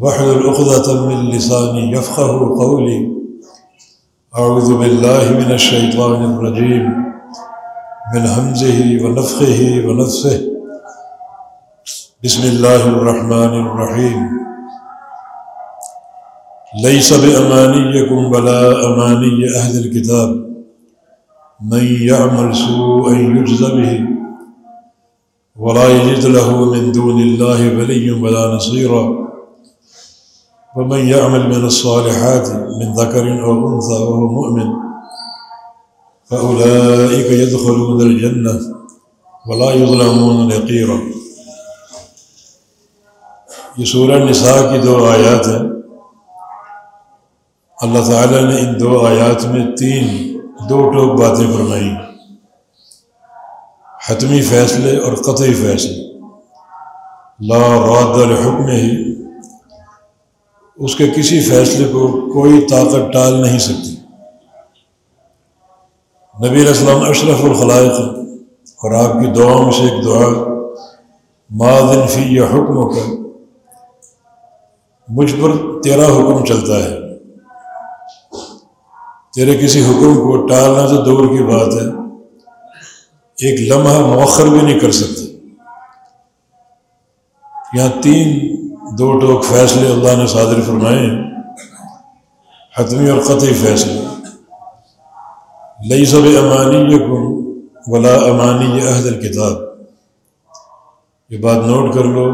واحلل عقدة من لساني يفقه قولي. أعوذ بالله من الشيطان الرجيم. من همزه ونفخه ونفسه. بسم الله الرحمن الرحيم. ليس بأمانيكم ولا أماني أهل الكتاب. من يعمل سوءا يجز به. ولا يجد له من دون الله ولي ولا نصيرا. ومن يعمل من الصالحات من ذكر أو أنثى وهو مؤمن فأولئك يدخلون الجنة ولا يظلمون نقيرا یہ سورہ نساء کی دو آیات ہیں۔ اللہ تعالیٰ نے ان دو آیات میں تین دو ٹوک باتیں فرمائی حتمی فیصلے اور قطعی فیصلے۔ لا راد الحکم ہی اس کے کسی فیصلے کو کوئی طاقت ٹال نہیں سکتی۔ نبی اسلام اشرف الخلائق اور آپ کی دعاؤں میں سے ایک دعا معذن فی یا حکم کا مجھ پر تیرا حکم چلتا ہے۔ تیرے کسی حکم کو ٹالنا تو دور کی بات ہے۔ ایک لمحہ مؤخر بھی نہیں کر سکتے۔ یہاں تین دو ٹوک فیصلے اللہ نے صادر فرمائے، حتمی اور قطعی فیصلے۔ لئی سب امانی یکم ولا امانی یہ عہد الکتاب یہ بات نوٹ کر لو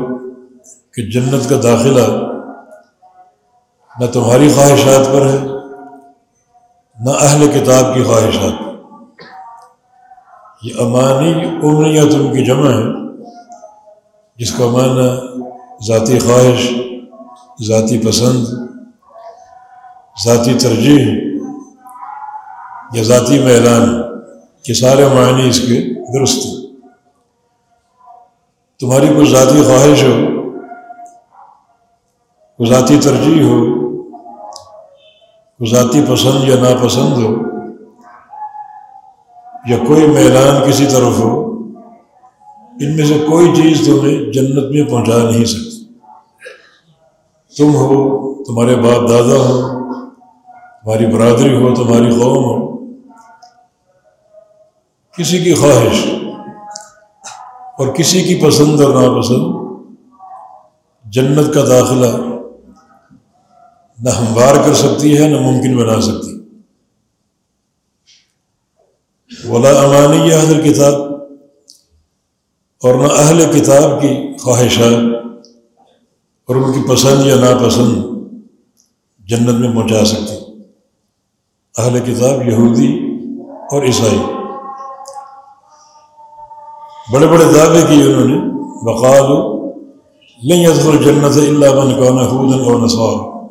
کہ جنت کا داخلہ نہ تمہاری خواہشات پر ہے، نہ اہل کتاب کی خواہشات یہ امانی عمریت ان کی جمع ہے، جس کا معنی ذاتی خواہش، ذاتی پسند، ذاتی ترجیح یا ذاتی میلان یہ سارے معنی اس کے درست ہیں۔ تمہاری کوئی ذاتی خواہش ہو، کوئی ذاتی ترجیح ہو ذاتی پسند یا ناپسند ہو، یا کوئی میلان کسی طرف ہو، ان میں سے کوئی چیز تمہیں جنت میں پہنچا نہیں سکتی۔ تم ہو، تمہارے باپ دادا ہو تمہاری برادری ہو، تمہاری قوم ہو۔ کسی کی خواہش اور کسی کی پسند اور ناپسند جنت کا داخلہ نہ ہموار کر سکتی ہے، نہ ممکن بنا سکتی۔ ولا امانی یہ حضر کتاب اور نہ اہل کتاب کی خواہشات۔ اور ان کی پسند یا ناپسند جنت میں پہنچا سکتی۔ اہل کتاب یہودی اور عیسائی۔ بڑے بڑے دعوے کیے انہوں نے بقال نہیں ادخل جنت اللہ من کون حودن اور نسوار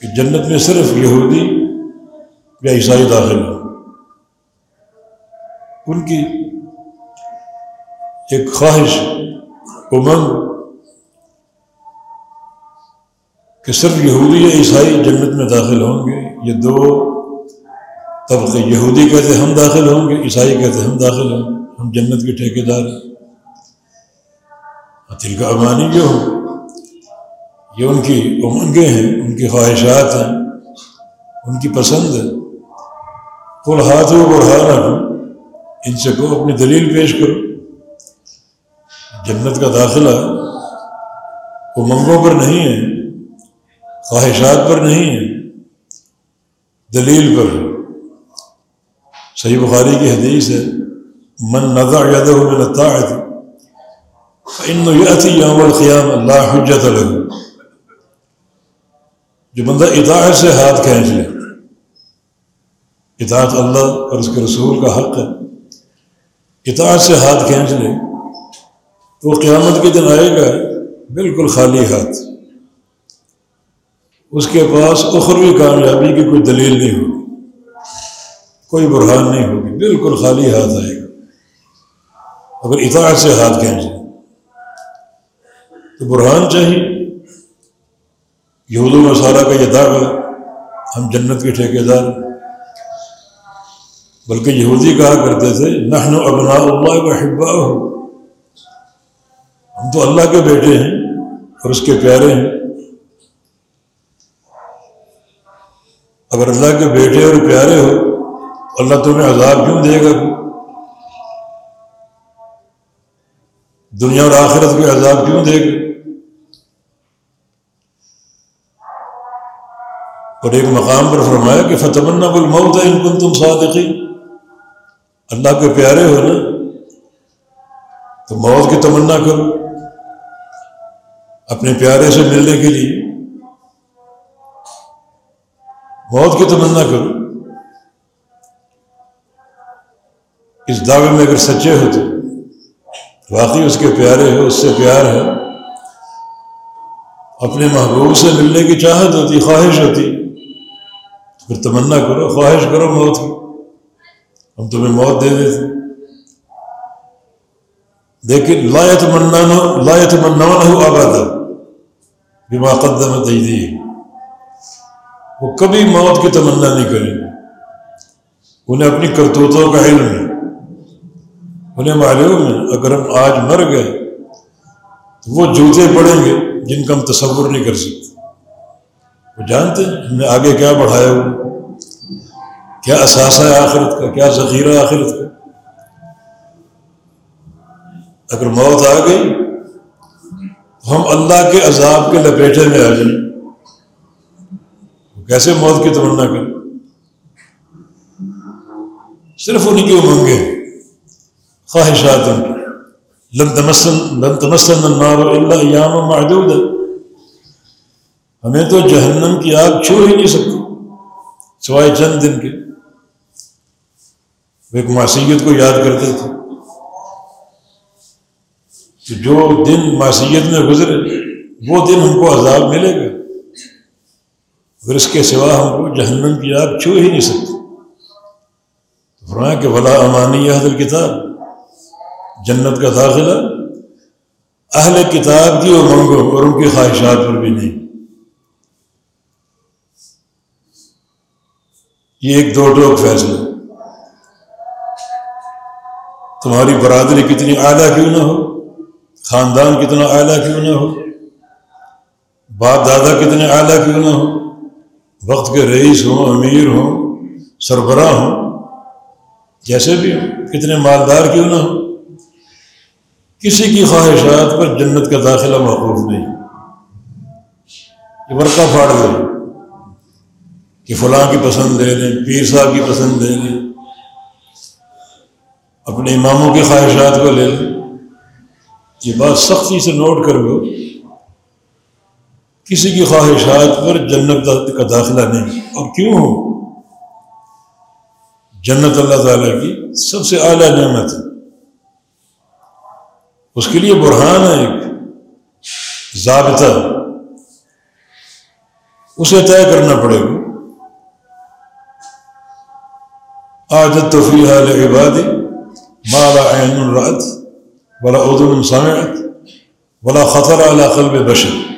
کہ جنت میں صرف یہودی یا عیسائی داخل ہو ان کی ایک خواہش امنگ کہ صرف یہودی یا عیسائی جنت میں داخل ہوں گے، یہ دو طبقے یہودی کہتے ہم داخل ہوں گے، عیسائی کہتے ہم داخل ہوں گے، ہم جنت کے ٹھیکے دار ہیں۔ دل کا امانی جو ہو یہ ان کی امنگیں ہیں، ان کی خواہشات ہیں، ان کی پسند ہے کل ہاتھ ہو بڑھا ان سے کو اپنی دلیل پیش کرو۔ جنت کا داخلہ امنگوں پر نہیں ہے۔ خواہشات پر نہیں ہے دلیل پر صحیح بخاری کی حدیث ہے، من نظر یادہ من الطاعت فإنه يأتي يوم القيامة لا حجت له. جو بندہ اطاعت سے ہاتھ کھینچ لے، اطاعت اللہ اور اس کے رسول کا حق ہے، اطاعت سے ہاتھ کھینچ لے، تو قیامت کے دن آئے گا بالکل خالی ہاتھ۔ اس کے پاس اخروی کامیابی کی کوئی دلیل نہیں ہوگی۔ کوئی برہان نہیں ہوگی، بالکل خالی ہاتھ آئے گا۔ اگر اطاعت سے ہاتھ کھینچے تو برہان چاہیے۔ یہود و سارا کا یہ دعویٰ ہم جنت کے ٹھیکے دار بلکہ یہودی کہا کرتے تھے، نحن ابناء اللہ کا حبا ہو ہم تو اللہ کے بیٹے ہیں اور اس کے پیارے ہیں۔ اگر اللہ کے بیٹے اور پیارے ہو، اللہ تمہیں عذاب کیوں دے گا؟ دنیا اور آخرت کے عذاب کیوں دے گا؟ اور ایک مقام پر فرمایا کہ فتمنا بل موت ہے ان کن تم صادقی اللہ کے پیارے ہو نا، تو موت کی تمنا کرو۔ اپنے پیارے سے ملنے کے لیے۔ موت کی تمنا کرو اس دعوے میں اگر سچے ہو تو واقعی اس کے پیارے ہو اس سے پیار ہے۔ اپنے محبوب سے ملنے کی چاہت ہوتی، خواہش ہوتی پھر تمنا کرو، خواہش کرو موت کی۔ ہم تمہیں موت دے دیتے لیکن لا تمنا لا تمنا ہو آباد بما قدم تجدی وہ کبھی موت کی تمنا نہیں کریں انہیں اپنی کرتوتوں کا علم ہے۔ انہیں معلوم ہے، اگر ہم آج مر گئے تو وہ جوتے پڑیں گے جن کا ہم تصور نہیں کر سکتے۔ وہ جانتے ہیں، ہم نے آگے کیا بڑھایا ہوا۔ کیا اثاثہ ہے آخرت کا، کیا ذخیرہ آخرت کا۔ اگر موت آ گئی، تو ہم اللہ کے عذاب کے لپیٹے میں آ جائیں۔ کیسے موت کی تمنا کریں صرف ان کی امنگیں۔ خواہشات لن تمسن لن تمسن النار الا ایام ہمیں تو جہنم کی آگ چھو ہی نہیں سکتی۔ سوائے چند دن کے۔ وہ ایک معصیت کو یاد کرتے تھے۔ کہ جو دن معصیت میں گزرے، وہ دن ہم کو عذاب ملے گا۔ اگر اس کے سوا ہم کو جہنم کی آگ چھو ہی نہیں سکتی۔ فرمایا کہ بلا امانی حضر کتاب جنت کا داخلہ اہل کتاب کی اور اور ان کی خواہشات پر بھی نہیں۔ یہ ایک دو ٹوک فیصلہ تمہاری برادری کتنی اعلیٰ کیوں نہ ہو؟ خاندان کتنا اعلیٰ کیوں نہ ہو؟ باپ دادا کتنے اعلیٰ کیوں نہ ہو؟ وقت کے رئیس ہوں، امیر ہوں، سربراہ ہوں، جیسے بھی ہوں، کتنے مالدار کیوں نہ ہوں؟ کسی کی خواہشات پر جنت کا داخلہ موقوف نہیں۔ یہ ورقہ پھاڑ دیں کہ فلاں کی پسند لے لیں پیر صاحب کی پسند لے لیں اپنے اماموں کی خواہشات کو لے لیں۔ یہ بات سختی سے نوٹ کر لو۔ کسی کی خواہشات پر جنت کا داخلہ نہیں۔ اور کیوں؟ ہو جنت اللہ تعالیٰ کی سب سے اعلیٰ نعمت ہے۔ اس کے لیے برہان ہے ایک ضابطہ۔ اسے طے کرنا پڑے گا۔ عادت توفیع عباد مالا عین الرات بلا ادن سمعت بلا خطر علی قلب بشر۔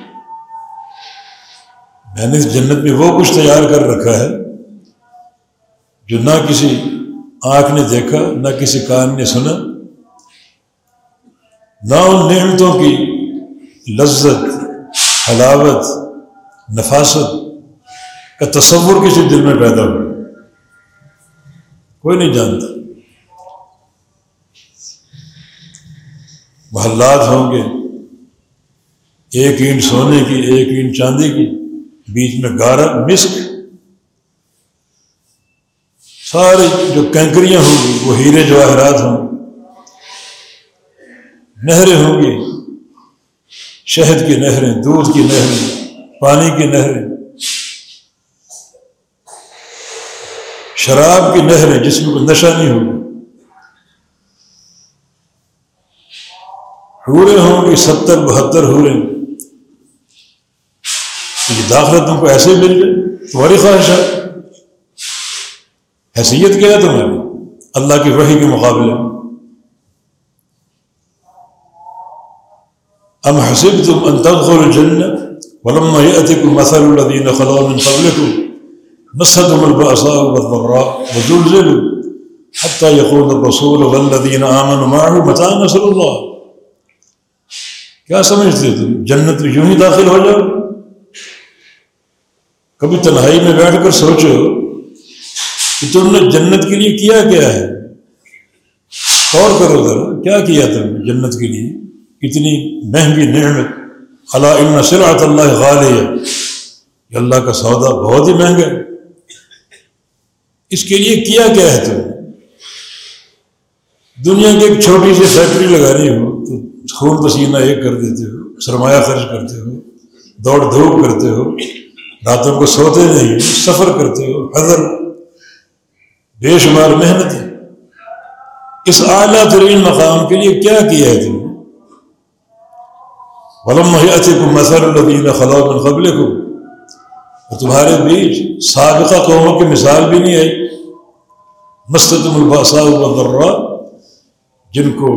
میں نے اس جنت میں وہ کچھ تیار کر رکھا ہے جو نہ کسی آنکھ نے دیکھا، نہ کسی کان نے سنا، نہ ان نعمتوں کی لذت، حلاوت، نفاست کا تصور کسی دل میں پیدا ہو۔ کوئی نہیں جانتا۔ محلات ہوں گے، ایک اینٹ سونے کی، ایک اینٹ چاندی کی۔ بیچ میں گارا مسک ساری جو کینکریاں ہوں گی، وہ ہیرے جواہرات ہوں گے نہریں ہوں گی۔ شہد کی نہریں، دودھ کی نہریں، پانی کی نہریں۔ شراب کی نہریں، جس میں کوئی نشہ نہیں ہوگی۔ ہورے ہوں گی، ستر، بہتر ہورے یہ داخلہ تم کو ایسے ہی مل جائے تمہاری خواہش ہے۔ حیثیت کیا ہے تمہاری؟ اللہ کی وحی کے مقابلے۔ ام حسب تم انتخل الجن ولما يأتكم مثل الذين خلوا من قبلكم مستهم البأساء والضراء وزلزلوا حتى يقول الرسول والذين آمنوا معه متى نصر الله کیا سمجھتے تم؟ جنت میں یوں ہی داخل ہو جاؤ۔ کبھی تنہائی میں بیٹھ کر سوچو کہ تم نے جنت کے لیے کیا کیا ہے۔ غور کرو ذرا، کیا کیا تم جنت کے لیے؟ کتنی مہنگی نعمت۔ خلا ان سرعت اللہ غال اللہ کا سودا بہت ہی مہنگا ہے۔ اس کے لیے کیا کیا ہے تم؟ دنیا کی ایک چھوٹی سی فیکٹری لگانی ہو، تو خون پسینہ ایک کر دیتے ہو، سرمایہ خرچ کرتے ہو، دوڑ دھوپ کرتے ہو۔ راتوں کو سوتے نہیں، سفر کرتے ہو، حضر، بے شمار محنت اس اعلیٰ ترین مقام کے لیے کیا کیا ہے تم؟ نے غلم کو مسر الدین خلا من قبل کو اور تمہارے بیچ سابقہ قوموں کی مثال بھی نہیں آئی۔ مستم الباسا الرا جن کو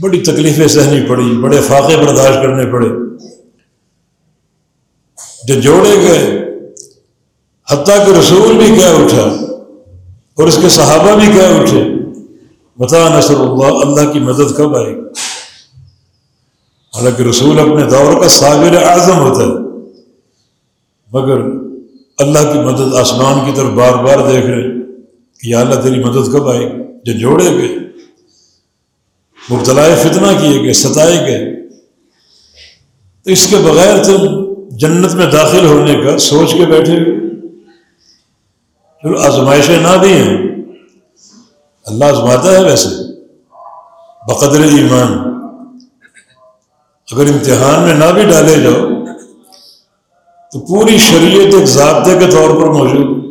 بڑی تکلیفیں سہنی پڑی، بڑے فاقے برداشت کرنے پڑے۔ جو جوڑے گئے، حتیٰ کہ رسول بھی کیا اٹھا اور اس کے صحابہ بھی کیا اٹھے بتا نصر اللہ اللہ کی مدد کب آئے؟ گی حالانکہ رسول اپنے دور کا صابر اعظم ہوتا ہے، مگر اللہ کی مدد آسمان کی طرف بار بار دیکھ رہے کہ یا اللہ تیری مدد کب آئے؟ گی جو جوڑے گئے مبتلا فتنہ کیے گئے، ستائے گئے۔ تو اس کے بغیر تم جنت میں داخل ہونے کا سوچ کے بیٹھے ہوئے۔ چلو آزمائشیں نہ بھی ہیں اللہ آزماتا ہے ویسے۔ بقدر ایمان۔ اگر امتحان میں نہ بھی ڈالے جاؤ، تو پوری شریعت ایک ضابطے کے طور پر موجود۔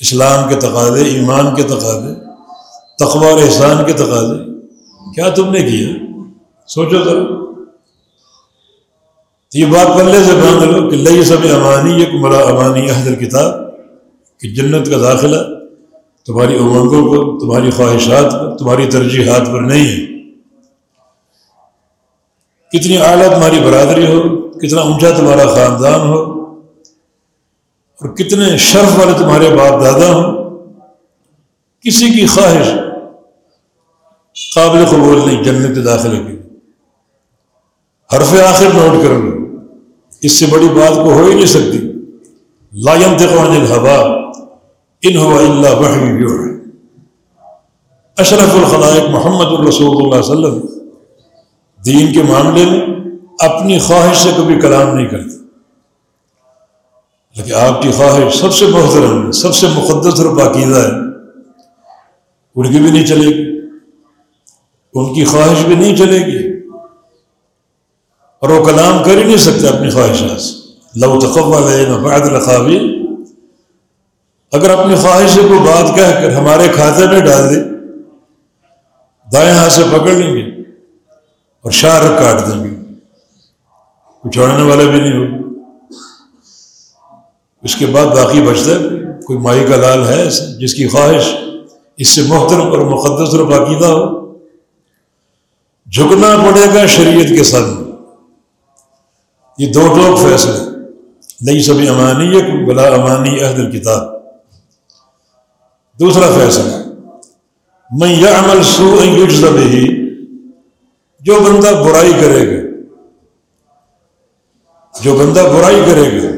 اسلام کے تقاضے، ایمان کے تقاضے تقوار احسان کے تقاضے۔ کیا تم نے کیا؟ سوچو ذرا۔ تو یہ بات پلے سے باندھ لو کہ لئی سب امانی ایک مرا امانی احضر کتاب کہ جنت کا داخلہ تمہاری امنگوں پر تمہاری خواہشات پر، تمہاری ترجیحات پر نہیں ہے۔ کتنی اعلیٰ تمہاری برادری ہو، کتنا اونچا تمہارا خاندان ہو، اور کتنے شرف والے تمہارے باپ دادا ہوں، کسی کی خواہش قابل قبول نہیں جنت داخلے کی حرف آخر نوٹ کر لو۔ اس سے بڑی بات کو ہو ہی نہیں سکتی۔ لا ينطق عن ان هو الا وحي يوحى۔ اشرف الخلائق محمد الرسول اللہ علیہ وسلم۔ دین کے معاملے میں اپنی خواہش سے کبھی کلام نہیں کرتے۔ لیکن آپ کی خواہش سب سے محترم، سب سے مقدس اور پاکیزہ ہے۔ ان کی بھی نہیں چلے گی۔ ان کی خواہش بھی نہیں چلے گی۔ اور وہ کلام کر ہی نہیں سکتے اپنی خواہشات سے۔ لو تقوا بعد الخابی اگر اپنی خواہش کو بات کہہ کر ہمارے کھاتے میں ڈال دے، دائیں ہاتھ سے پکڑ لیں گے اور شاہ کاٹ دیں گے۔ کچھ چھوڑنے والا بھی نہیں ہوگا اس کے بعد باقی بچتا ہے کوئی مائی کا لال ہے جس کی خواہش اس سے محترم اور مقدس اور باقیدہ ہو۔ جھکنا پڑے گا شریعت کے ساتھ یہ دو ٹوک فیصلے نئی سبھی امانی ہے بلا امانی عہد الکتاب۔ دوسرا فیصلہ میں یہ عمل سو ہی جو بندہ برائی کرے گا، جو بندہ برائی کرے گا،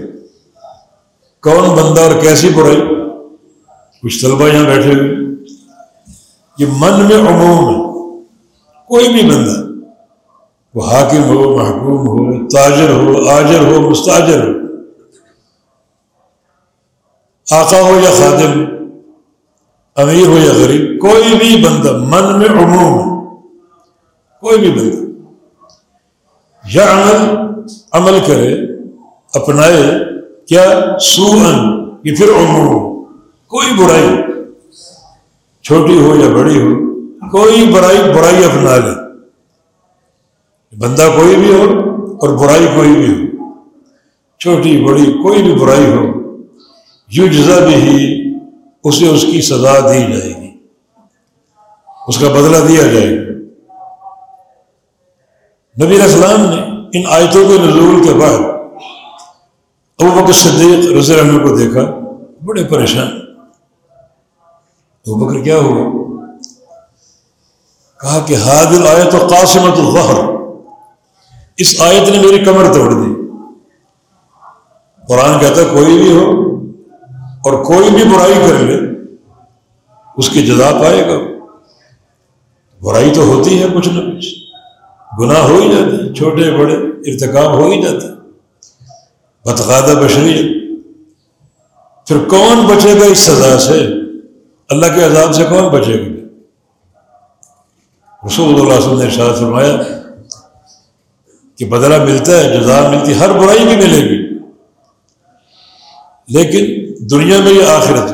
کون بندہ اور کیسی برائی؟ کچھ طلبا یہاں بیٹھے ہوئے یہ من میں عموم ہے، کوئی بھی بندہ وہ حاکم ہو، محکوم ہو، تاجر ہو، آجر ہو، مستاجر ہو۔ آقا ہو یا خادم، امیر ہو یا غریب، کوئی بھی بندہ من میں عموم ہے، کوئی بھی بندہ۔ یا عمل عمل کرے، اپنائے، کیا؟ سوہن یہ پھر عموم۔ کوئی برائی، چھوٹی ہو یا بڑی ہو، کوئی برائی برائی اپنا لے۔ بندہ کوئی بھی ہو اور برائی کوئی بھی ہو، چھوٹی بڑی کوئی بھی برائی ہو یو جزا بھی ہی اسے اس کی سزا دی جائے گی۔ اس کا بدلہ دیا جائے گا۔ نبی اسلام نے ان آیتوں کے نزول کے بعد ابو بکر صدیق رضی اللہ کو دیکھا، بڑے پریشان۔ ابو بکر کیا ہوا؟ کہا کہ حادل آیت و قاسمت الظہر۔ اس آیت نے میری کمر توڑ دی۔ قرآن کہتا ہے، کوئی بھی ہو اور کوئی بھی برائی کر لے، اس کی جزا پائے گا۔ برائی تو ہوتی ہے کچھ نہ کچھ۔ گناہ ہو ہی جاتے چھوٹے، بڑے، ارتکاب ہو ہی جاتے بتقادہ بشریت پھر کون بچے گا اس سزا سے؟ اللہ کے عذاب سے کون بچے گا؟ رسول اللہ علیہ وسلم نے ارشاد فرمایا کہ بدلہ ملتا ہے، جزا ملتی ہر برائی بھی ملے گی۔ لیکن دنیا میں یہ آخرت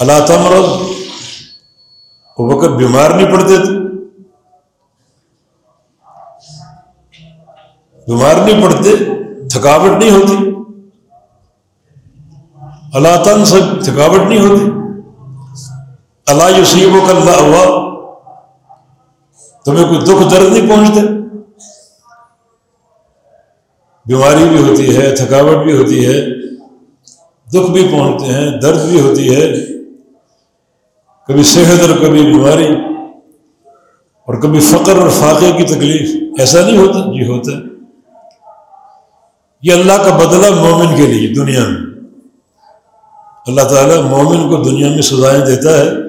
اللہ تمرض وہ وقت بیمار نہیں پڑتے تھے۔ بیمار نہیں پڑتے، تھکاوٹ نہیں ہوتی۔ اللہ تن سے تھکاوٹ نہیں ہوتی۔ اللہ یوسیب و کل ہوا تمہیں کوئی دکھ درد نہیں پہنچتے بیماری بھی ہوتی ہے، تھکاوٹ بھی ہوتی ہے، دکھ بھی پہنچتے ہیں، درد بھی ہوتی ہے۔ کبھی صحت اور کبھی بیماری اور کبھی فقر اور فاقے کی تکلیف، ایسا نہیں ہوتا؟ جی ہوتا ہے۔ یہ اللہ کا بدلہ مومن کے لیے، دنیا میں۔ اللہ تعالیٰ مومن کو دنیا میں سزائیں دیتا ہے۔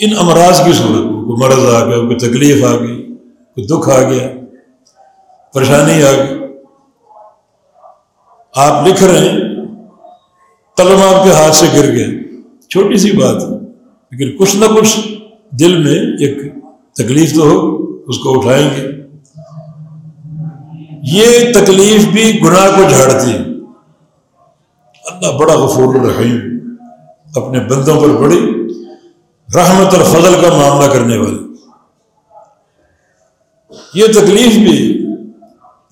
ان امراض کی صورت میں کوئی مرض آ گیا، کوئی تکلیف آ گئی، کوئی دکھ آ گیا، پریشانی آ گئی۔ آپ لکھ رہے ہیں قلم آپ کے ہاتھ سے گر گئے چھوٹی سی بات ہے لیکن کچھ نہ کچھ دل میں ایک تکلیف تو ہو، اس کو اٹھائیں گے۔ یہ تکلیف بھی گناہ کو جھاڑتی اللہ بڑا غفور الرحیم اپنے بندوں پر بڑی رحمت اور فضل کا معاملہ کرنے والے یہ تکلیف بھی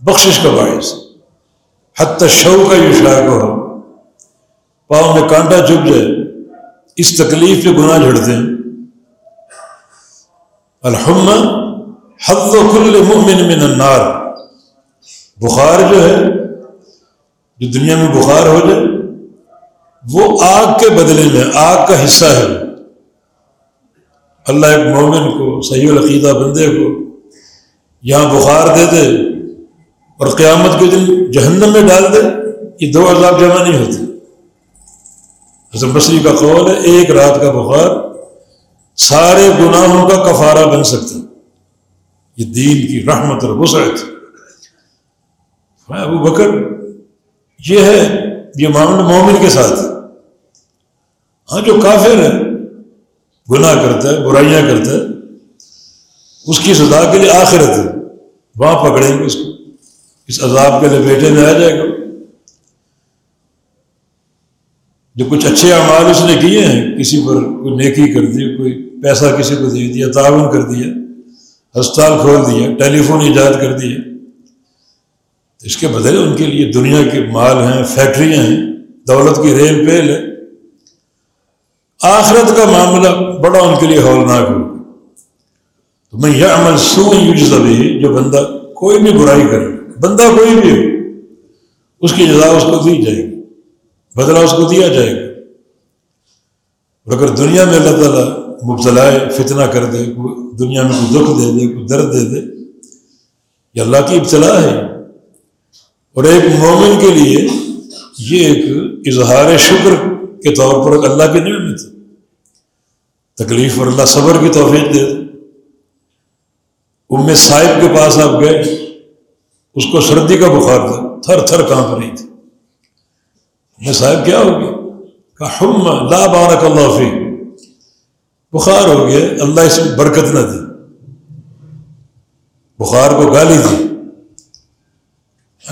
بخشش کا باعث حتی شو کا یہ شاہ کو پاؤں میں کانٹا چپ جائے، اس تکلیف پہ گناہ جھڑتے ہیں۔ الحمد حد و کل مؤمن من النار۔ بخار جو ہے، جو دنیا میں بخار ہو جائے، وہ آگ کے بدلے میں، آگ کا حصہ ہے۔ اللہ ایک مومن کو، صحیح العقیدہ بندے کو یہاں بخار دے دے اور قیامت کے دن جہنم میں ڈال دے، یہ دو عذاب جمع نہیں ہوتے۔ حضرت بصری کا قول ہے، ایک رات کا بخار سارے گناہوں کا کفارہ بن سکتا یہ دین کی رحمت اور وسعت۔ ابو بکر، یہ ہے، یہ معاملہ مومن کے ساتھ ہاں جو کافر ہے گناہ کرتا ہے، برائیاں کرتا ہے، اس کی سزا کے لیے آخرت ہے۔ وہاں پکڑیں گے اس کو۔ اس عذاب کے لیے بیٹے میں آ جائے گا۔ جو کچھ اچھے اعمال اس نے کیے ہیں، کسی پر کوئی نیکی کر دی، کوئی پیسہ کسی کو دے دیا، تعاون کر دیا، ہسپتال کھول دیا ٹیلی فون ایجاد کر دیا، اس کے بدلے ان کے لیے دنیا کے مال ہیں، فیکٹریاں ہیں، دولت کی ریل پیل ہے۔ آخرت کا معاملہ بڑا ان کے لیے ہولناک ہو۔ تو میں یہ عمل سو یوز ابھی جو بندہ کوئی بھی برائی کرے، بندہ کوئی بھی ہو، اس کی جزا اس کو دی جائے گی، بدلہ اس کو دیا جائے گا۔ اور اگر دنیا میں اللہ تعالیٰ مبتلا فتنہ کر دے، دنیا میں کوئی دکھ دے دے، کوئی درد دے دے، یہ اللہ کی ابتلا ہے۔ اور ایک مومن کے لیے یہ ایک اظہار شکر کے طور پر اللہ کی نعمت ہے۔ تکلیف اور اللہ صبر کی توفیق دے۔ ام صاحب کے پاس آپ گئے، اس کو سردی کا بخار تھا، تھر تھر کانپ رہی تھی۔ میں صاحب کیا ہو گیا؟ کہ ہم لا بارک اللہ فی بخار ہو گیا، اللہ اس میں برکت نہ دی بخار کو گالی دی۔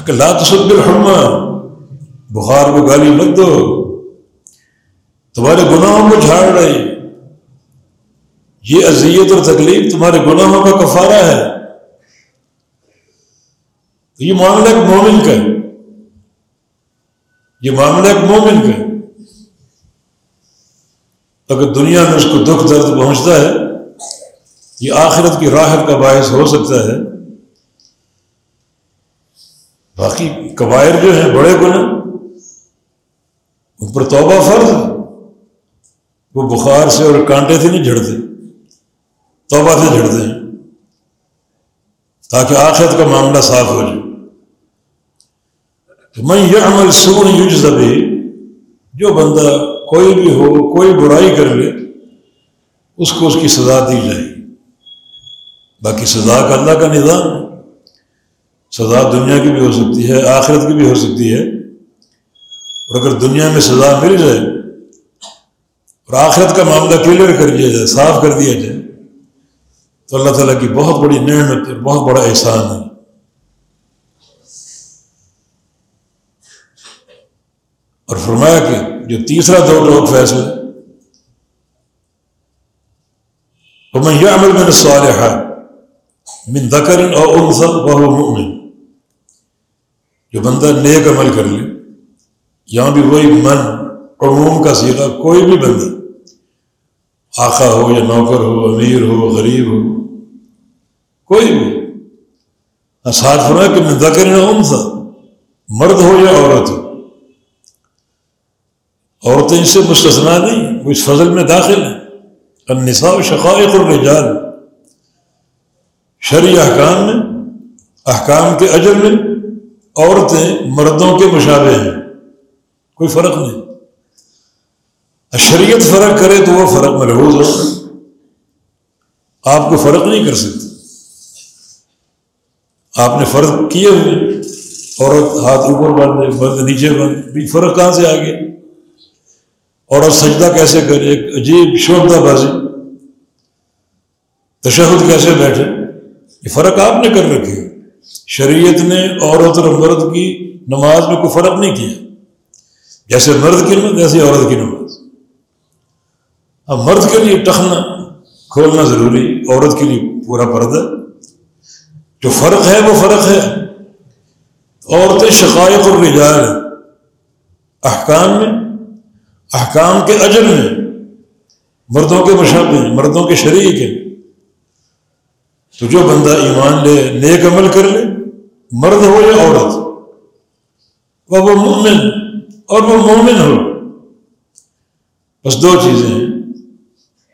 کہ لا تصب الحما بخار کو گالی مت دو۔ تمہارے گناہوں کو جھاڑ رہی یہ اذیت اور تکلیف تمہارے گناہوں کا کفارہ ہے۔ تو یہ معاملہ ایک مومن کا ہے۔ یہ معاملہ ایک مومن کا ہے۔ اگر دنیا میں اس کو دکھ درد پہنچتا ہے، یہ آخرت کی راحت کا باعث ہو سکتا ہے۔ باقی قبائر جو ہیں، بڑے گناہ، ان پر توبہ فرض وہ بخار سے اور کانٹے سے نہیں جھڑتے۔ توبہ سے جھڑتے ہیں۔ تاکہ آخرت کا معاملہ صاف ہو جائے۔ تو میں یہ عمل سون یوج زبی جو بندہ کوئی بھی ہو، کوئی برائی کر لے، اس کو اس کی سزا دی جائے۔ گی باقی سزا کا اللہ کا نظام ہے۔ سزا دنیا کی بھی ہو سکتی ہے، آخرت کی بھی ہو سکتی ہے۔ اور اگر دنیا میں سزا مل جائے اور آخرت کا معاملہ کلیئر کر دیا جائے، صاف کر دیا جائے تو اللہ تعالیٰ کی بہت بڑی نعمت اور بہت بڑا احسان ہے۔ اور فرمایا کہ جو تیسرا دو لوگ فیصلے میں یہ عمل میں نے سوال ہے من دکر اور مؤمن۔ جو بندہ نیک عمل کر لے، یہاں بھی وہی من، عموم کا سیدھا کوئی بھی بندہ۔ آقا ہو یا نوکر ہو، امیر ہو، غریب ہو، کوئی بھی۔ ساتھ فرمایا کہ من دکر انسا مرد ہو یا عورت ہو۔ عورتیں اس سے مستثنا نہیں، وہ اس فضل میں داخل ہیں۔ النساء شقائق الرجال۔ شرعی احکام میں، احکام کے اجر میں، عورتیں مردوں کے مشابے ہیں۔ کوئی فرق نہیں۔ شریعت فرق کرے تو وہ فرق محروض ہو۔ آپ کو فرق نہیں کر سکتے۔ آپ نے فرق کیے ہوئے عورت ہاتھ اوپر باندھے، مرد نیچے باندھے۔ فرق کہاں سے آ گیا اور سجدہ کیسے کرے؟ ایک عجیب شوبدہ بازی۔ تشہد کیسے بیٹھے؟ یہ فرق آپ نے کر رکھی شریعت نے عورت اور مرد کی نماز میں کوئی فرق نہیں کیا۔ جیسے مرد کی نماز، جیسے عورت کی نماز۔ اب مرد کے لیے ٹخنا کھولنا ضروری، عورت کے لیے پورا پردہ۔ جو فرق ہے وہ فرق ہے۔ عورتیں شقائق اور رجال احکام میں، احکام کے اجر میں۔ مردوں کے مشابہ مردوں کے شریک ہیں۔ تو جو بندہ ایمان لے، نیک عمل کر لے، مرد ہو یا عورت وہ مومن اور وہ مومن ہو۔ بس دو چیزیں ہیں۔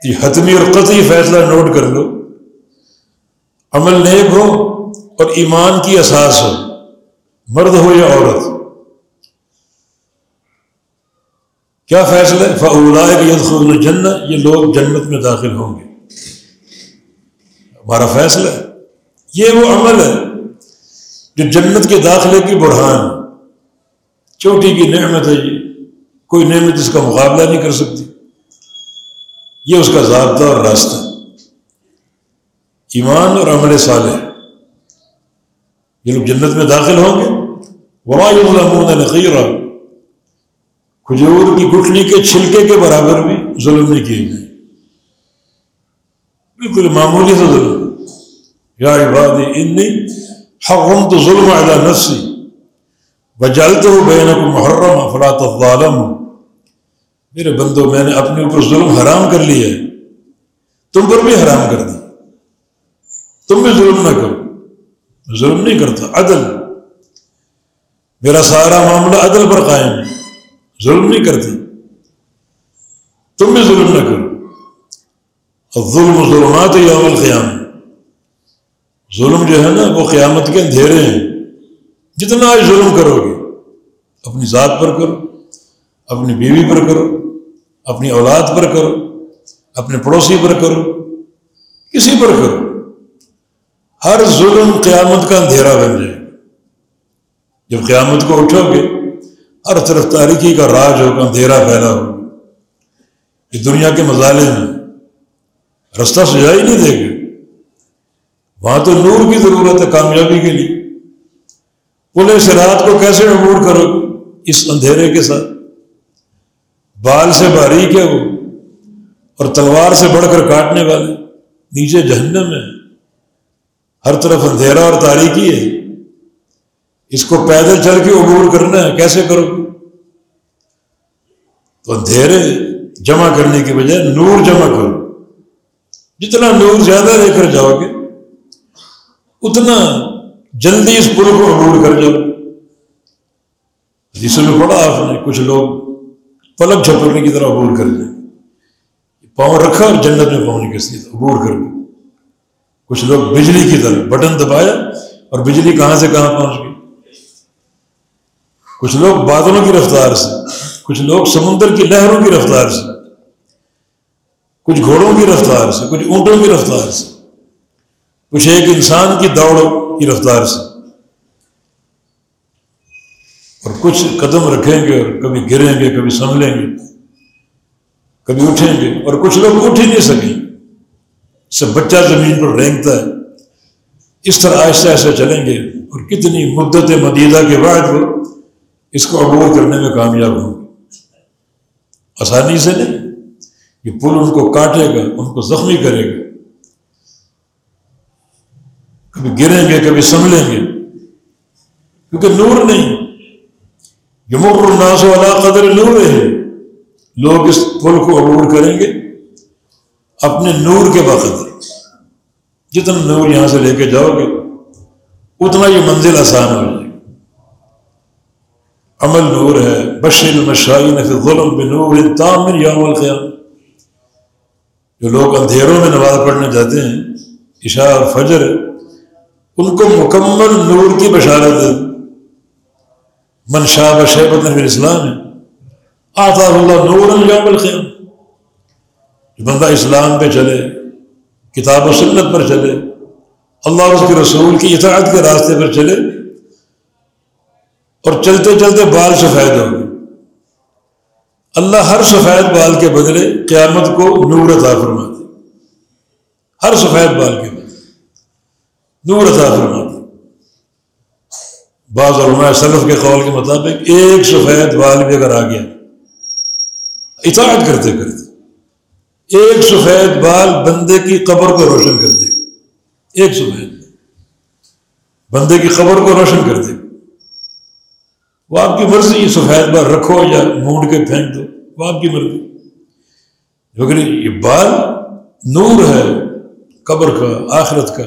یہ حتمی اور قطعی فیصلہ نوٹ کر لو۔ عمل نیک ہو اور ایمان کی اساس ہو، مرد ہو یا عورت۔ کیا فیصلہ؟ ہے فلا ید جنت یہ لوگ جنت میں داخل ہوں گے۔ ہمارا فیصلہ ہے یہ وہ عمل ہے جو جنت کے داخلے کی برہان، چوٹی کی نعمت ہے۔ یہ کوئی نعمت اس کا مقابلہ نہیں کر سکتی۔ یہ اس کا ضابطہ اور راستہ۔ ایمان اور عمل صالح۔ یہ لوگ جنت میں داخل ہوں گے۔ وہاں نقیرہ کھجور کی گٹلی کے چھلکے کے برابر بھی ظلم نہیں کیے گئے۔ بالکل معمولی سے ظلم۔ یا عبادی، انی حقم تو ظلم علی نفسی۔ بجالتے ہو بین کو محرم افراد الظالم میرے بندو، میں نے اپنے اوپر ظلم حرام کر لیا ہے۔ تم پر بھی حرام کر دی۔ تم بھی ظلم نہ کرو۔ ظلم نہیں کرتا، عدل۔ میرا سارا معاملہ عدل پر قائم۔ ہے ظلم نہیں کرتی۔ تم بھی ظلم نہ کرو۔ ظلم ظلمات یوم القیام ظلم جو ہے نا، وہ قیامت کے اندھیرے ہیں۔ جتنا ظلم کرو گے، اپنی ذات پر کرو، اپنی بیوی پر کرو۔ اپنی اولاد پر کرو، اپنے پڑوسی پر کرو، کسی پر کرو۔ ہر ظلم قیامت کا اندھیرا بن جائے جب قیامت کو اٹھو گے، ہر طرف تاریخی کا راج ہوگا اندھیرا پھیلا ہوگا یہ دنیا کے مظالے میں رستہ سجائی نہیں دے گا وہاں تو نور کی ضرورت ہے کامیابی کے لیے۔ پولیس رات کو کیسے عبور کرو؟ اس اندھیرے کے ساتھ۔ بال سے باریک ہے وہ؟ اور تلوار سے بڑھ کر کاٹنے والے؟ نیچے جہنم ہے۔ ہر طرف اندھیرا اور تاریخی ہے۔ اس کو پیدل چل کے عبور کرنا ہے۔ کیسے کرو؟ تو اندھیرے جمع کرنے کی بجائے نور جمع کرو۔ جتنا نور زیادہ لے کر جاؤ گے، اتنا جلدی اس پل کو عبور کر جاؤ۔ جس میں پڑا آپ نے، کچھ لوگ پلک جھپکنے کی طرح عبور کر لیں پاؤں رکھا اور جنت میں پہنچ گئے عبور کر کے کچھ لوگ بجلی کی طرح بٹن دبایا اور بجلی کہاں سے کہاں پہنچ گئی۔ کچھ لوگ بادلوں کی رفتار سے، کچھ لوگ سمندر کی لہروں کی رفتار سے، کچھ گھوڑوں کی رفتار سے، کچھ اونٹوں کی رفتار سے۔ کچھ ایک انسان کی دوڑ کی رفتار سے۔ اور کچھ قدم رکھیں گے اور کبھی گریں گے، کبھی سنبھلیں گے، کبھی اٹھیں گے اور کچھ لوگ اٹھ ہی نہیں سکیں۔ سب بچہ زمین پر رینگتا ہے۔ اس طرح آہستہ آہستہ چلیں گے اور کتنی مدت مدیدہ کے بعد وہ اس کو عبور کرنے میں کامیاب ہوں گے۔ آسانی سے نہیں، یہ پل ان کو کاٹے گا، ان کو زخمی کرے گا۔ کبھی گریں گے، کبھی سنبھلیں گے۔ کیونکہ نور نہیں یمر الناس والا قدر نور ہے لوگ اس پل کو عبور کریں گے اپنے نور کے وقت جتنا نور یہاں سے لے کے جاؤ گے، اتنا یہ منزل آسان ہو جائے۔ گی عمل نور ہے۔ بشر المشائین فی الظلم بنور تامن یوم القیام جو لوگ اندھیروں میں نماز پڑھنے جاتے ہیں، عشاء اور فجر، ان کو مکمل نور کی بشارت ہے۔ من شاہ بشیبت نبی اسلام ہے آتا اللہ نور یوم القیام بندہ اسلام پہ چلے کتاب و سنت پر چلے اللہ اور اس کے رسول کی اطاعت کے راستے پر چلے، اور چلتے چلتے بال سفید ہو گئے۔ اللہ ہر سفید بال کے بدلے قیامت کو نور عطا فرما دے ہر سفید بال کے بدلے۔ نور عطا فرما دے بعض علماء سلف کے قول کے مطابق ایک سفید بال بھی اگر آ گیا، اطاعت کرتے کرتے، ایک سفید بال بندے کی قبر کو روشن کر دے گا ایک سفید بندے کی قبر کو روشن کر دے۔ گا وہ آپ کی مرضی سفید بال رکھو یا مونڈ کے پھینک دو، وہ آپ کی مرضی۔ لیکن یہ بال نور ہے، قبر کا، آخرت کا۔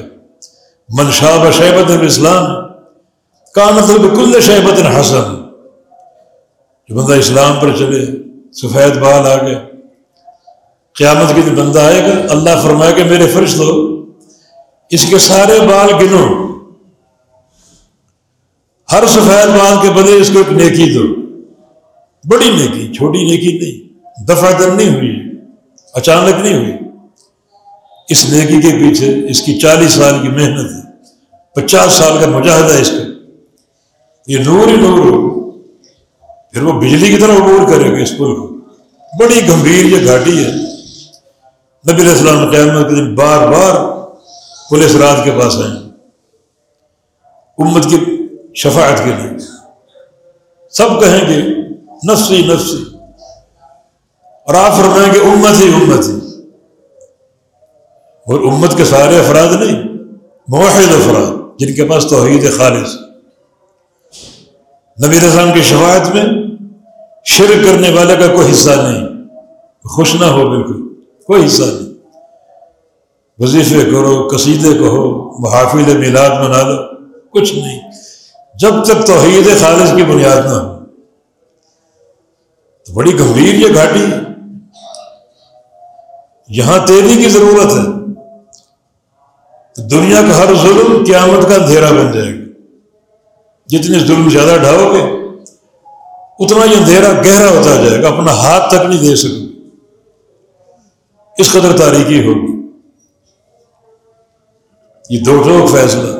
منشاب شہبت اسلام کا مطلب کل شہبت حسن۔ جو بندہ اسلام پر چلے، سفید بال آ گئے قیامت کے لیے بندہ آئے گا، اللہ فرمائے کہ میرے فرش دو اس کے سارے بال گنو۔ ہر سفید بال کے بدلے اس کو ایک نیکی دو۔ بڑی نیکی، چھوٹی نیکی نہیں۔ دفع دن نہیں ہوئی، اچانک نہیں ہوئی۔ اس نیکی کے پیچھے، اس کی چالیس سال کی محنت ہے۔ پچاس سال کا مجاہدہ ہے اس کا یہ نور ہی نور ہو۔ پھر وہ بجلی کی طرح عبور کرے گا اس پل کو۔ بڑی گمبھیر یہ گھاٹی ہے۔ نبی علیہ السلام قیامت کے دن بار بار پولیس رات کے پاس آئے۔ امت کی شفاعت کے لیے۔ سب کہیں گے، نفسی نفسی۔ اور آپ فرمائیں گے امت ہی امت ہی اور امت کے سارے افراد نہیں، موحد افراد، جن کے پاس توحید خالص۔ نبی السلام کی شفاعت میں شرک کرنے والے کا کوئی حصہ نہیں۔ خوش نہ ہو بالکل، کوئی حصہ نہیں۔ وظیفے کرو، قصیدے کہو، محافل میلاد منا لو، کچھ نہیں۔ جب تک توحید خالص کی بنیاد نہ ہو۔ تو بڑی گمبھیر یہ گھاٹی۔ یہاں تیری کی ضرورت ہے۔ تو دنیا کا ہر ظلم قیامت کا اندھیرا بن جائے گا۔ جتنے ظلم زیادہ ڈھاؤ گے، اتنا یہ اندھیرا گہرا ہوتا جائے گا، اپنا ہاتھ تک نہیں دے سکے اس قدر تاریخی ہوگی۔ یہ دو ٹوک فیصلہ،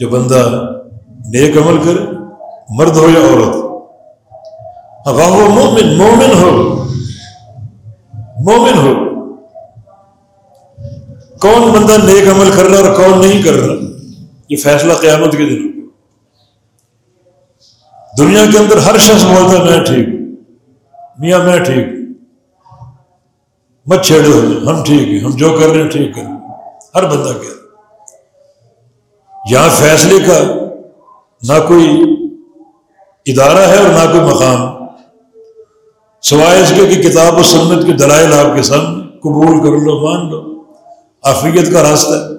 جو بندہ نیک عمل کرے، مرد ہو یا عورت۔ اگر وہ مومن مومن ہو مومن ہو، کون بندہ نیک عمل کر رہا اور کون نہیں کر رہا؟ یہ فیصلہ قیامت کے دن۔ دنیا کے اندر ہر شخص بولتا ہے، میں ٹھیک میاں، میں ٹھیک مت چھیڑو ہم ٹھیک ہیں، ہم جو کر رہے ہیں ٹھیک کر رہے ہر بندہ کہہ یہاں فیصلے کا نہ کوئی ادارہ ہے اور نہ کوئی مقام۔ سوائے اس کے کہ کتاب و سنت کے دلائل آپ کے سامنے قبول کر لو مان لو۔ آفیت کا راستہ ہے۔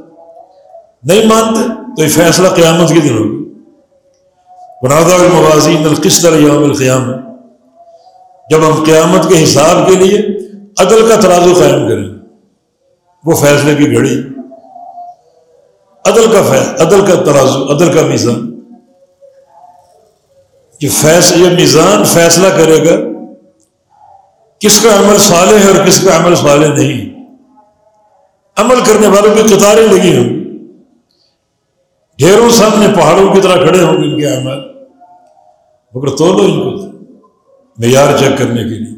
نہیں مانتے تو یہ فیصلہ قیامت کے دن ہوگی بنادا الموازین القسط یوم القیام جب ہم قیامت کے حساب کے لیے عدل کا ترازو قائم کریں، وہ فیصلے کی گھڑی۔ عدل کا فیص عدل کا ترازو، عدل کا میزان۔ یہ فیصلہ یہ میزان فیصلہ کرے گا کس کا عمل صالح ہے اور کس کا عمل صالح نہیں۔ عمل کرنے والوں کی قطاریں لگی ہوں۔ ڈھیروں سامنے پہاڑوں کی طرح کھڑے ہوں گے ان کے عمل؟ مگر تو لو ان کو معیار چیک کرنے کے لیے۔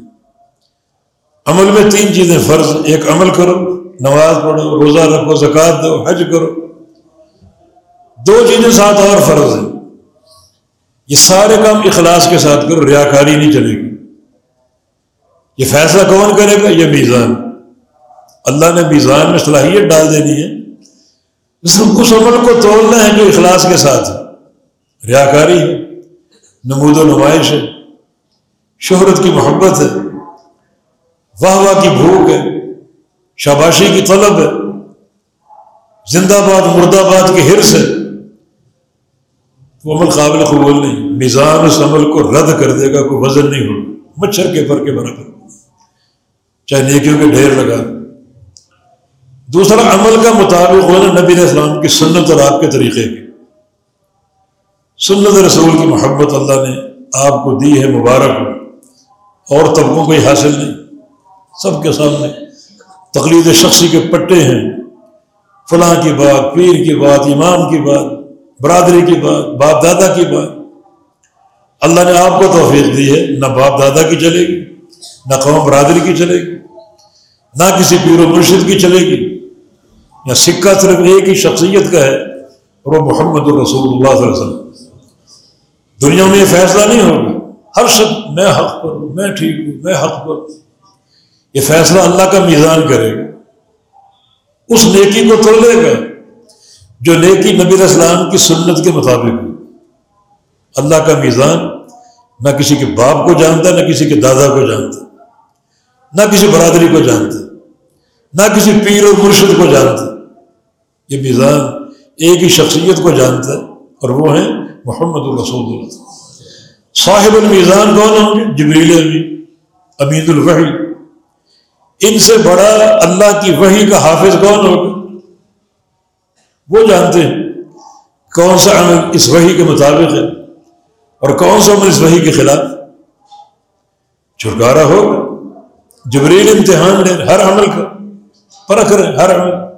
عمل میں تین چیزیں، فرض۔ ایک عمل کرو، نماز پڑھو، روزہ رکھو، زکوٰۃ دو، حج کرو۔ دو چیزیں ساتھ اور فرض ہیں۔ یہ سارے کام اخلاص کے ساتھ کرو، ریاکاری نہیں چلے گی۔ یہ فیصلہ کون کرے گا؟ یہ میزان۔ اللہ نے میزان میں صلاحیت ڈال دینی ہے۔ اس عمل کو توڑنا ہے جو اخلاص کے ساتھ ریاکاری ہے، نمود و نمائش ہے، شہرت کی محبت ہے، واہ واہ کی بھوک ہے، شاباشی کی طلب ہے، زندہ باد مرد آباد کی ہرس ہے۔ وہ عمل قابل قبول نہیں، میزان اس عمل کو رد کر دے گا، کوئی وزن نہیں ہوگا۔ مچھر کے پر کے برابر۔ چاہے نیکیوں کے ڈھیر لگا دوسرا عمل کا مطابق ہونا نبی علیہ السلام کی سنت اور آپ کے طریقے کی۔ سنت رسول کی محبت اللہ نے آپ کو دی ہے، مبارک اور طبقوں کو یہ حاصل نہیں۔ سب کے سامنے تقلید شخصی کے پٹے ہیں۔ فلاں کی بات، پیر کی بات، امام کی بات، برادری کی بات، باپ دادا کی بات۔ اللہ نے آپ کو توفیق دی ہے، نہ باپ دادا کی چلے گی، نہ قوم برادری کی چلے گی، نہ کسی پیر و مرشد کی چلے گی۔ یا سکہ صرف ایک ہی شخصیت کا ہے اور وہ محمد الرسول اللہ صلی اللہ علیہ وسلم۔ دنیا میں یہ فیصلہ نہیں ہوگا۔ ہر شخص، میں حق پر ہوں، میں ٹھیک ہوں، میں حق پر ہوں۔ یہ فیصلہ اللہ کا میزان کرے گا۔ اس نیکی کو توڑ لے گا، جو نیکی نبی اسلام کی سنت کے مطابق اللہ کا میزان نہ کسی کے باپ کو جانتا، نہ کسی کے دادا کو جانتا، نہ کسی برادری کو جانتا، نہ کسی پیر اور مرشد کو جانتا۔ یہ میزان ایک ہی شخصیت کو جانتا ہے اور وہ ہیں محمد الرسول اللہ صاحب المیزان کون ہوں گے؟ جبریل جی، امید الوحی۔ ان سے بڑا اللہ کی وحی کا حافظ کون ہوگا؟ وہ جانتے ہیں کون سا عمل اس وحی کے مطابق ہے اور کون سا عمل اس وحی کے خلاف۔ چھٹکارا ہوگا۔ جبریل امتحان لے، ہر عمل کا۔ پرکھ رہے، ہر عمل۔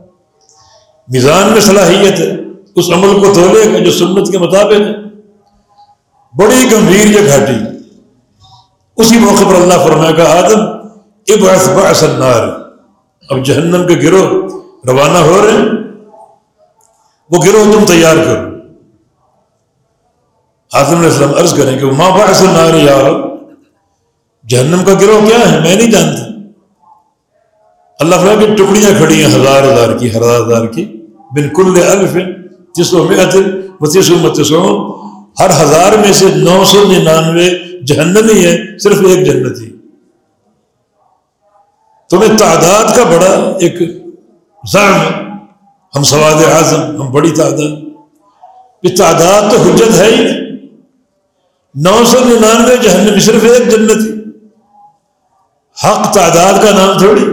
میزان میں صلاحیت ہے، اس عمل کو دھولے گا جو سنت کے مطابق ہے۔ بڑی گمبھیر یہ گھاٹی۔ اسی موقع پر اللہ فرمائے گا آدم، ابعث بعث النار۔ اب جہنم کے گروہ روانہ ہو رہے ہیں۔ وہ گروہ تم تیار کرو۔ آدم علیہ السلام عرض کریں کہ ماں بعث النار یا جہنم کا گروہ کیا ہے؟ میں نہیں جانتا۔ اللہ فرمائے کی ٹکڑیاں کھڑی ہیں، ہزار ہزار کی، ہزار ہزار کی۔ بالکل الف جس میں بتیس متسو ہر ہزار میں سے نو سو ننانوے جہنمی ہے، صرف ایک جنتی تمہیں تعداد کا بڑا ایک ضرم ہے۔ ہم سواد اعظم، ہم بڑی تعداد۔ یہ تعداد تو حجت ہے ہی۔ نو سو ننانوے جہنمی صرف ایک جنتی حق تعداد کا نام تھوڑی،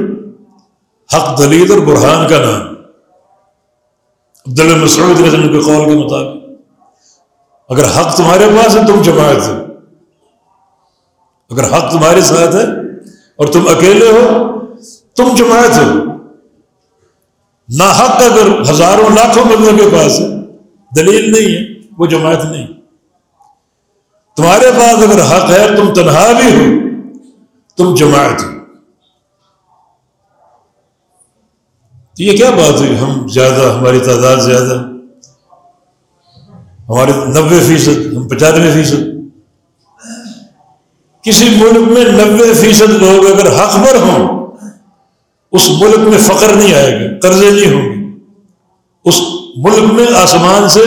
حق دلیل اور برہان کا نام۔ عبداللہ مسعود کے قول کے مطابق۔ اگر حق تمہارے پاس ہے، تم جماعت ہو۔ اگر حق تمہارے ساتھ ہے اور تم اکیلے ہو، تم جماعت ہو۔ نہ حق اگر ہزاروں لاکھوں بندوں کے پاس ہے، دلیل نہیں ہے، وہ جماعت نہیں۔ تمہارے پاس اگر حق ہے، تم تنہا بھی ہو، تم جماعت ہو۔ تو یہ کیا بات ہوئی؟ ہم زیادہ، ہماری تعداد زیادہ۔ ہمارے نوے فیصد، ہم پچانوے فیصد۔ کسی ملک میں نوے فیصد لوگ اگر حق پر ہوں، اس ملک میں فخر نہیں آئے گا، قرضے نہیں ہوں گے۔ اس ملک میں آسمان سے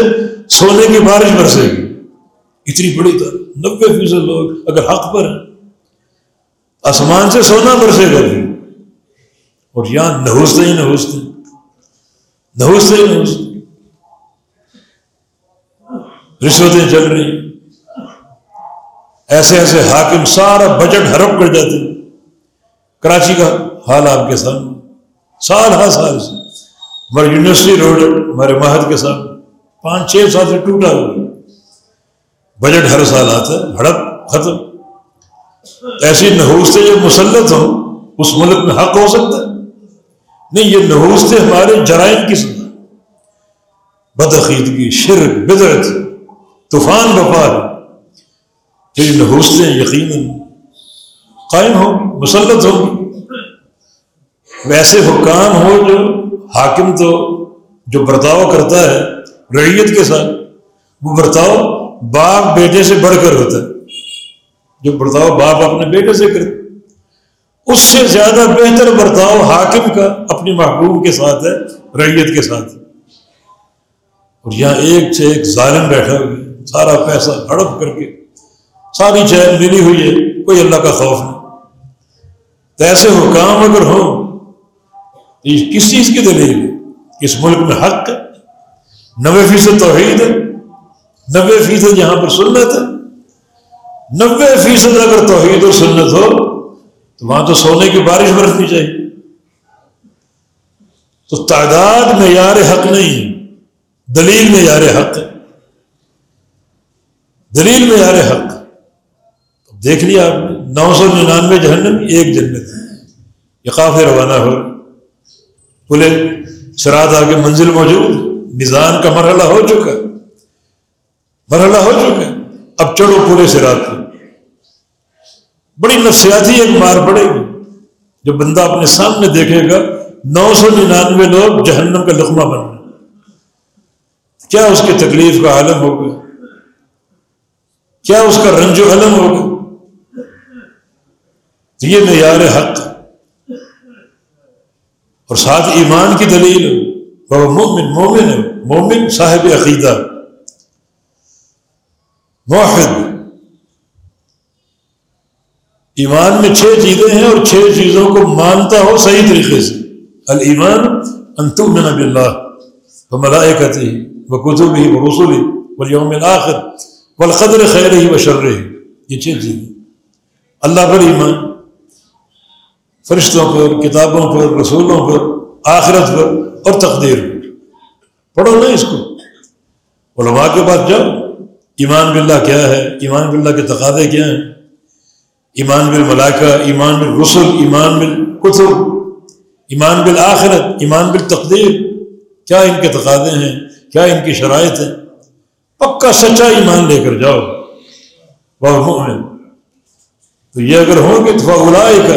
سونے کی بارش برسے گی۔ اتنی بڑی طرح نوے فیصد لوگ اگر حق پر ہیں، آسمان سے سونا برسے گا بھی۔ اور یہاں نہوستے ہی نہوستے نہوستے ہی نہوستے رشوتیں چل رہی۔ ایسے ایسے حاکم سارا بجٹ ہڑپ کر جاتے۔ کراچی کا حال آپ کے سامنے۔ سال ہر سال سے۔ ہمارے یونیورسٹی روڈ، ہمارے مہد کے سامنے۔ پانچ، چھ سال سے ٹوٹا ہوا۔ بجٹ ہر سال آتا ہے ہڑپ ختم۔ ایسی نحوس جو مسلط ہوں اس ملک میں حق ہو سکتا ہے۔ نہیں، یہ نحوس سے ہمارے جرائم کی سزا بدعقیدگی، شرک بدرت طوفان بپار جو نحوستیں یقیناً قائم ہوں، مسلط ہوگی ویسے حکام ہو جو حاکم تو جو برتاؤ کرتا ہے ریت کے ساتھ، وہ برتاؤ باپ بیٹے سے بڑھ کر ہوتا ہے۔ جو برتاؤ باپ اپنے بیٹے سے کرتے اس سے زیادہ بہتر برتاؤ حاکم کا اپنی محبوب کے ساتھ ہے ریت کے ساتھ اور یہاں ایک سے ایک ظالم بیٹھا ہوئے سارا پیسہ ہڑپ کر کے، ساری چین ملی ہوئی ہے، کوئی اللہ کا خوف نہیں۔ تو ایسے حکام اگر ہو کس چیز کی دلیل ہے؟ اس ملک میں حق ہے؟ نوے فیصد توحید ہے۔ نوے فیصد یہاں پر سنت ہے۔ نوے فیصد اگر توحید اور سنت ہو تو وہاں تو سونے کی بارش برتنی چاہیے۔ تو تعداد میں یار حق نہیں، دلیل میں یار حق۔ ہے دلیل میں یار حق۔ دیکھ لیا آپ نے، نو سو ننانوے جہنم ایک جنت یہ کافی روانہ ہو۔ پورے شراد آگے منزل موجود نظام کا مرحلہ ہو چکا۔ مرحلہ ہو چکا۔ اب چڑھو پورے سرات پہ بڑی نفسیاتی ایک مار پڑے گی۔ جو بندہ اپنے سامنے دیکھے گا، نو سو ننانوے لوگ جہنم کا لقمہ بن رہے کیا اس کی تکلیف کا عالم ہوگا کیا اس کا رنج و علم ہوگا یہ معیار حق۔ اور ساتھ ایمان کی دلیل۔ وہ مومن مومن ہے۔ مومن صاحب عقیدہ۔ موحد۔ ایمان میں چھ چیزیں ہیں اور چھ چیزوں کو مانتا ہو صحیح طریقے سے۔ المان انتو میں نب اللہ وہ ملائے کہتے وہ کتب ہی وہ رسول ہی وہ یوم آخر والقدر خیر ہی و شر ہی یہ چھ چیزیں اللہ پر ایمان، فرشتوں پر، کتابوں پر، رسولوں پر، آخرت پر اور تقدیر پر۔ پڑھو نا اس کو۔ علماء کے پاس جاؤ۔ ایمان باللہ کیا ہے؟ ایمان باللہ کے تقاضے کیا ہیں؟ ایمان بالملائکہ، ایمان بالرسل، ایمان بالکتب، ایمان بالآخرت، ایمان بالتقدیر۔ کیا ان کے تقاضے ہیں؟ کیا ان کی شرائط ہیں؟ پکا سچا ایمان لے کر جاؤ۔ وہ تو یہ اگر ہوں گے تو فلائے کا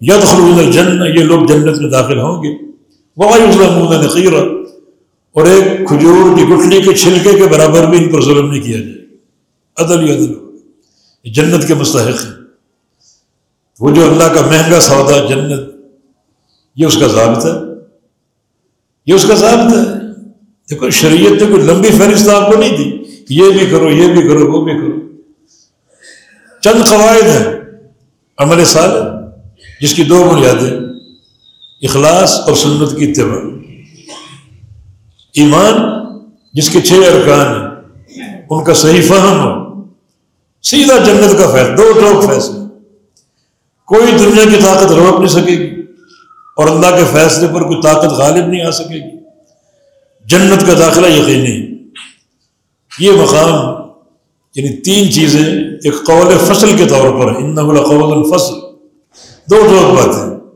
ید خلون جن یہ لوگ جنت میں داخل ہوں گے۔ وہ ظلم نقیر اور ایک کھجور کی گٹھلی کے چھلکے کے برابر بھی ان پر ظلم نہیں کیا جائے۔ عدل عدل جنت کے مستحق ہیں۔ وہ جو اللہ کا مہنگا سودا جنت، یہ اس کا ضابط ہے۔ یہ اس کا ضابط ہے۔ دیکھو، شریعت نے کوئی لمبی فہرست آپ کو نہیں دی۔ یہ بھی کرو، یہ بھی کرو، وہ بھی کرو۔ چند قواعد ہیں۔ عمل سال جس کی دو بنیادیں اخلاص اور سنت کی اتباع۔ ایمان، جس کے چھ ارکان ہیں۔ ان کا صحیح فہم ہو۔ سیدھا جنت کا فیصلہ، دو ٹوک فیصلہ کوئی دنیا کی طاقت روک نہیں سکے گی اور اللہ کے فیصلے پر کوئی طاقت غالب نہیں آ سکے گی۔ جنت کا داخلہ یقینی۔ یہ مقام یعنی تین چیزیں ایک قول فصل کے طور پر ان قول الفصل دو ٹوک باتیں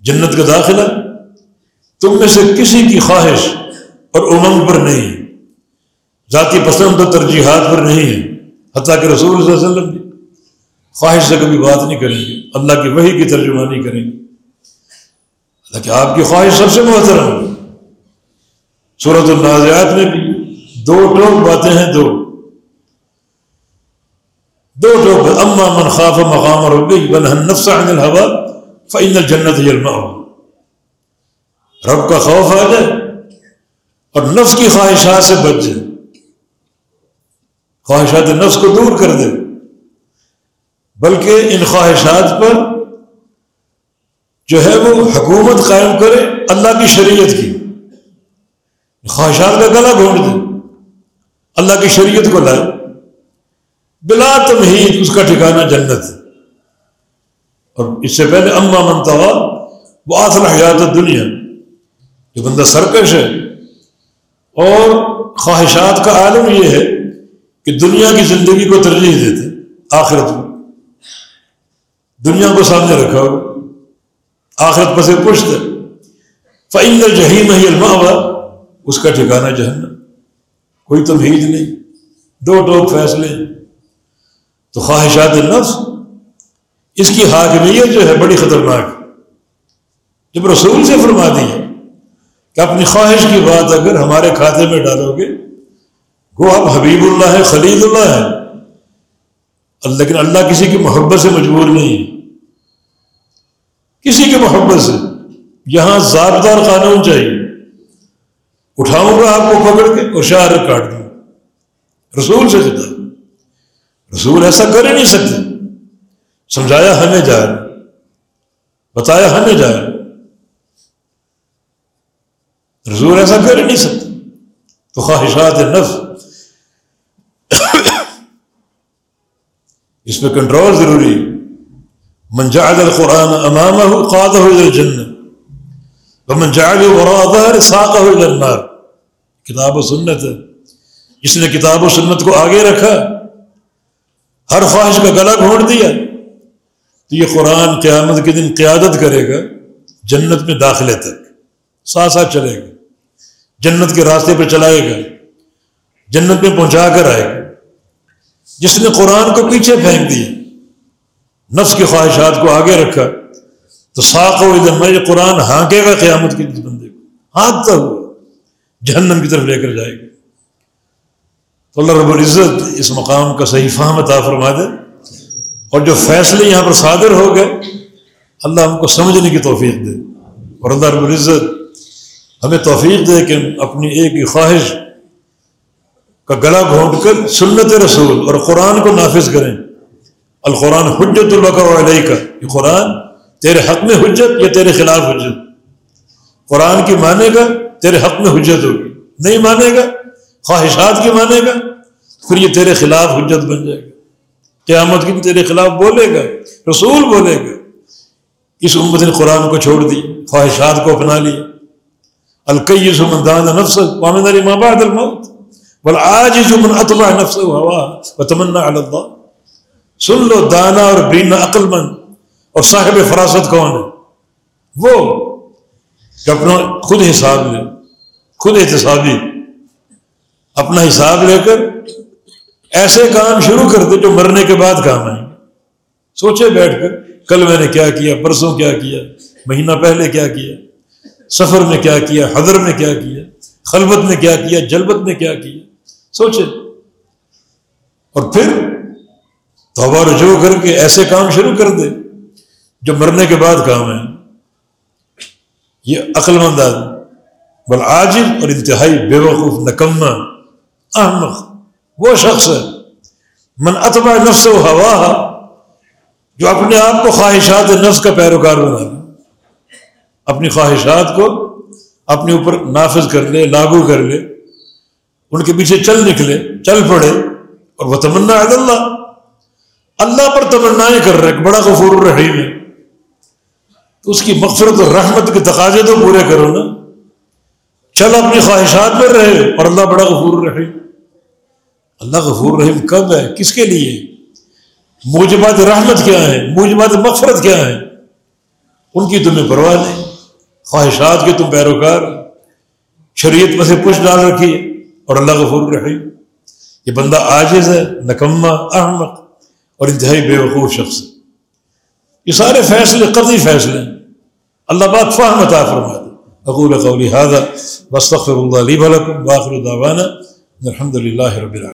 جنت کا داخلہ، تم میں سے کسی کی خواہش اور امنگ پر نہیں۔ ہے ذاتی پسند و ترجیحات پر نہیں ہے۔ حتیٰ کہ رسول صلی اللہ علیہ وسلم بھی خواہش سے کبھی بات نہیں کریں گے۔ اللہ کی وہی کی ترجمانی کریں گے۔ اللہ کہ آپ کی خواہش سب سے محترم ہے۔ صورت النازعات میں بھی دو ٹوک باتیں ہیں، دو۔ دو ٹوک اما من خاف مقام اور نفس عن الحوا فعن الجنت جلما رب کا خوف آ جائے اور نفس کی خواہشات سے بچ جائے۔ خواہشات نفس کو دور کر دے۔ بلکہ ان خواہشات پر جو ہے وہ حکومت قائم کرے، اللہ کی شریعت کی۔ خواہشات کا گلا گھونٹ دے۔ اللہ کی شریعت کو لائے۔ بلا تمہید اس کا ٹھکانا جنت۔ اور اس سے پہلے اما منتوا وہ آسل حیات دنیا جو بندہ سرکش ہے۔ اور خواہشات کا عالم یہ ہے کہ دنیا کی زندگی کو ترجیح دیتے، آخرت میں دنیا کو سامنے رکھا ہو۔ آخرت پسے پشت۔ ہے فعین جہیم ہی الما اس کا ٹھکانا جہنم۔ کوئی تمہید نہیں۔ دو ٹوک فیصلے۔ تو خواہشات نفس اس کی حاکمیت جو ہے بڑی خطرناک۔ جب رسول سے فرما دی ہے کہ اپنی خواہش کی بات اگر ہمارے کھاتے میں ڈالو گے، وہ اب حبیب اللہ ہے خلید اللہ ہے۔ لیکن اللہ کسی کی محبت سے مجبور نہیں۔ کسی کی محبت سے یہاں ذاتدار قانون چاہیے۔ اٹھاؤں گا آپ کو پکڑ کے اور شاہ کاٹ دوں۔ رسول سے خطاب رسول ایسا کر ہی نہیں سکتے۔ سمجھایا ہمیں جائے بتایا ہمیں جائے رسول ایسا کر ہی نہیں سکتے۔ تو خواہشات نفس۔ اس میں کنٹرول ضروری من جعل القرآن امامه قاده الى الجنة. ومن جعله وراء ظهر ساقه الى النار. کتاب و سنت. ہے جس نے کتاب و سنت کو آگے رکھا. ہر خواہش کا گلا گھونٹ دیا. تو یہ قرآن قیامت کے دن قیادت کرے گا. جنت میں داخلے تک. ساتھ ساتھ چلے گا. جنت کے راستے پہ چلائے گا. جنت میں پہنچا کر آئے گا. جس نے قرآن کو پیچھے پھینک دیا. نفس کی خواہشات کو آگے رکھا تو ساق و ادھر میں قرآن ہانکے گا قیامت کے بندے کو۔ ہانکتا ہوا۔ جہنم کی طرف لے کر جائے گا۔ تو اللہ رب العزت اس مقام کا صحیح فہم عطا فرما دے۔ اور جو فیصلے یہاں پر صادر ہو گئے، اللہ ہم کو سمجھنے کی توفیق دے۔ اور اللہ رب العزت ہمیں توفیق دے کہ اپنی ایک ہی خواہش کا گلا گھونٹ کر سنت رسول اور قرآن کو نافذ کریں۔ القرآن حجت البکر علیہ کا یہ قرآن تیرے حق میں حجت یا تیرے خلاف حجت؟ قرآن کی مانے گا تیرے حق میں حجت ہوگی، نہیں مانے گا خواہشات کی مانے گا پھر یہ تیرے خلاف حجت بن جائے گا۔ قیامت کی بھی تیرے خلاف بولے گا، رسول بولے گا۔ اس امت نے قرآن کو چھوڑ دی، خواہشات کو اپنا لیا القیس من دان نفس ماں بعد الموت بل آج من اطمع نفس ہوا و تمنا اللہ۔ سن لو دانا اور بینا عقل مند اور صاحب فراست کون ہے؟ وہ کہ اپنا خود حساب لے، خود احتسابی اپنا حساب لے کر ایسے کام شروع کر دے جو مرنے کے بعد کام آئیں۔ سوچے بیٹھ کر، کل میں نے کیا کیا، پرسوں کیا کیا، مہینہ پہلے کیا کیا، سفر میں کیا کیا، حضر میں کیا کیا خلبت میں کیا کیا، جلبت میں کیا کیا۔ سوچے۔ اور پھر توبہ رجوع کر کے ایسے کام شروع کر دے جو مرنے کے بعد کام ہے یہ عقل مند آدمی، بل عاجب اور انتہائی بے وقوف، نکمہ، احمق، وہ شخص ہے۔ من اتبا نفس و ہوا جو اپنے آپ کو خواہشات نفس کا پیروکار بنا لے۔ اپنی خواہشات کو اپنے اوپر نافذ کر لے، لاگو کر لے۔ ان کے پیچھے چل نکلے، چل پڑے اور وہ تمنا ہے اللہ۔ اللہ پر تمنا کر رہے بڑا غفور الرحیم ہے۔ تو اس کی مغفرت اور رحمت کے تقاضے تو پورے کرو نا۔ چل اپنی خواہشات میں رہے اور اللہ بڑا غفور الرحیم۔ اللہ غفور رحیم کب ہے؟ کس کے لیے؟ موجبات رحمت کیا ہے موجبات مغفرت کیا ہے ان کی تمہیں پرواہ نہیں۔ خواہشات کے تم پیروکار شریعت میں سے پوچھ ڈال رکھی اور اللہ غفور رحیم یہ بندہ عاجز ہے، نکمہ، احمق۔ اور انتہائی بے وقوف شخص ہے۔ یہ سارے فیصلے قطعی فیصلے ہیں۔ اللہ پاک فہم عطا فرما دے اقول قولی هذا واستغفر الله لي ولكم واخر دعوانا الحمد لله رب العالمين۔